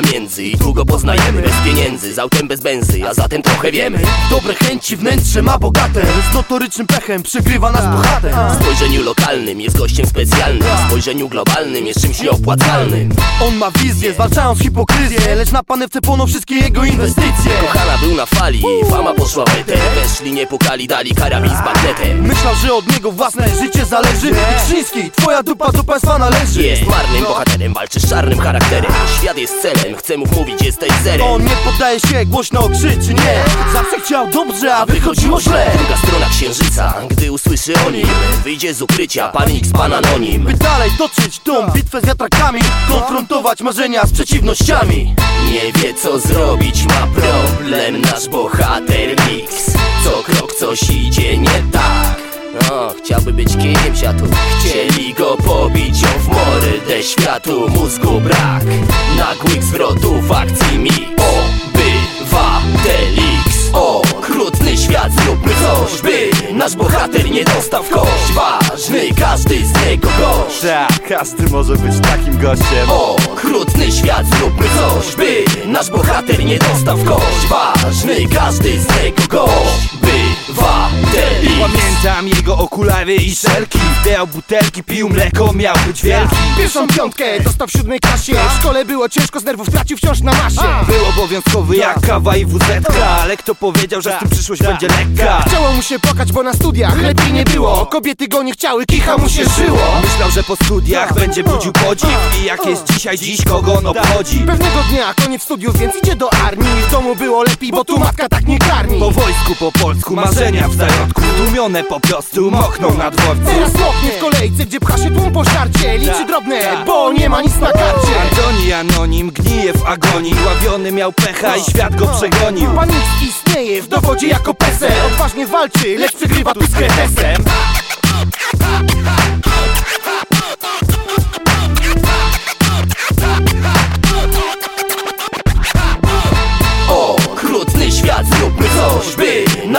między. I długo poznajemy bez pieniędzy Z autem bez benzy, a zatem trochę wiemy. Dobre chęci wnętrze ma bogate Z notorycznym pechem przegrywa nas bohater. W spojrzeniu lokalnym jest gościem specjalnym W spojrzeniu globalnym jest czymś nieopłacalnym. On ma wizję, zwalczając hipokryzję Lecz na panewce płoną wszystkie jego inwestycje. Kochana na fali, fama poszła eter Weszli, nie pukali, dali karabin z bagnetem Myślał, że od niego własne życie zależy. I Krzyński, twoja dupa do państwa należy. Jest marnym bohaterem, walczy z czarnym charakterem. Świat jest celem, chcę mu mówić, jesteś zerem. On nie poddaje się, głośno krzyczy nie. Zawsze chciał dobrze, a wychodziło źle. Druga strona księżyca, gdy usłyszy o nim Wyjdzie z ukrycia, pan X, pan anonim By dalej toczyć tą bitwę z wiatrakami Konfrontować marzenia z przeciwnościami. Nie chciałby być kim siatu Chcieli go pobić o w mordę światu. Mózgu brak Nagłych zwrotów akcji mi Obywatelix Okrutny świat zróbmy coś By nasz bohater nie dostał w kość. Ważny każdy z niego gość. Tak, każdy może być takim gościem. Okrutny świat zróbmy coś By nasz bohater nie dostał w kość. Ważny każdy z niego gość. Bywateli Pamiętam jego okulary i szelki Wbijał butelki, pił mleko, miał być wielki. Pierwszą piątkę dostał w siódmej klasie. W szkole było ciężko, z nerwów tracił wciąż na masie. Był obowiązkowy jak kawa i wuzetka Ale kto powiedział, że z tym przyszłość będzie lekka? Chciało mu się płakać, bo na studiach lepiej nie było. Kobiety go nie chciały, kicha mu się żyło. Myślał, że po studiach będzie budził podziw. I jak jest dzisiaj, dziś kogo on obchodzi? Pewnego dnia koniec studiów, więc idzie do armii. W domu było lepiej, bo tu matka tak nie karmi. Po wojsku, po polsku, marzenia w zajątku Tłumione po prostu mokną na dworcu. Moknie w kolejce, gdzie pcha się tłum po żarcie. Liczy drobne, bo nie ma nic na karcie. Antoni anonim gnije w agonii. Ławiony miał pecha i świat go przegonił. Pan istnieje w dowodzie jako peser. Odważnie walczy, lecz przegrywa tu z kretesem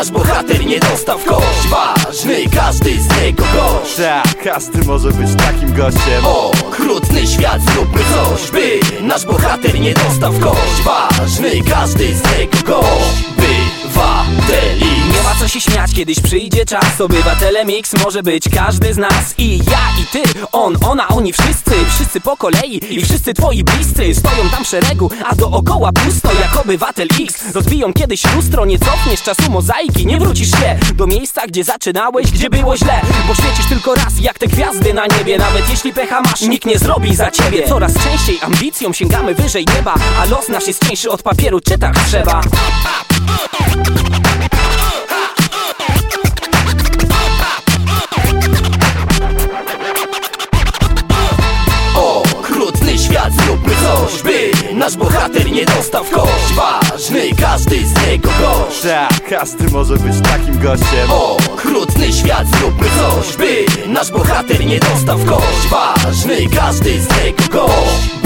nasz bohater nie dostał w kość. Ważny każdy z niego gość. Tak, każdy może być takim gościem. Okrutny świat zróbmy coś By nasz bohater nie dostał w kość. Ważny każdy z niego gość Bywateli Nie ma co się śmiać, kiedyś przyjdzie czas. Obywatelem X może być każdy z nas. I ja, i ty, on, ona, oni wszyscy. Wszyscy po kolei i wszyscy twoi bliscy. Stoją tam w szeregu, a dookoła pusto Jak obywatel X. Rozbiją kiedyś lustro Nie cofniesz czasu mozaiki, nie wrócisz się Do miejsca, gdzie zaczynałeś, gdzie było źle. Bo świecisz tylko raz, jak te gwiazdy na niebie. Nawet jeśli pecha masz, nikt nie zrobi za ciebie. Coraz częściej ambicją sięgamy wyżej nieba A los nasz jest cieńszy od papieru, czy tak trzeba? Świat zróbmy coś By nasz bohater nie dostał w kość. Ważny każdy z niego gość. Tak, każdy może być takim gościem. Okrutny świat zróbmy coś By nasz bohater nie dostał w kość. Ważny każdy z niego gość